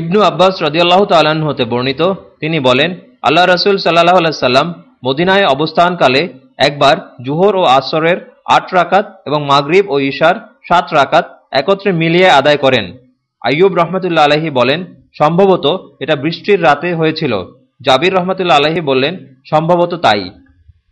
ইবনু আব্বাস রদিয়াল্লাহ তাল্লাহ্ন হতে বর্ণিত, তিনি বলেন আল্লাহ রসুল সাল্লাহ আলাইসাল্লাম মদিনায় অবস্থানকালে একবার জুহর ও আসরের আট রাকাত এবং মাগরিব ও ঈশার সাত রাকাত একত্রে মিলিয়ে আদায় করেন। আইয়ুব রহমতুল্লা আলহী বলেন, সম্ভবত এটা বৃষ্টির রাতে হয়েছিল। জাবির রহমতুল্লা আলহী বললেন, সম্ভবত তাই।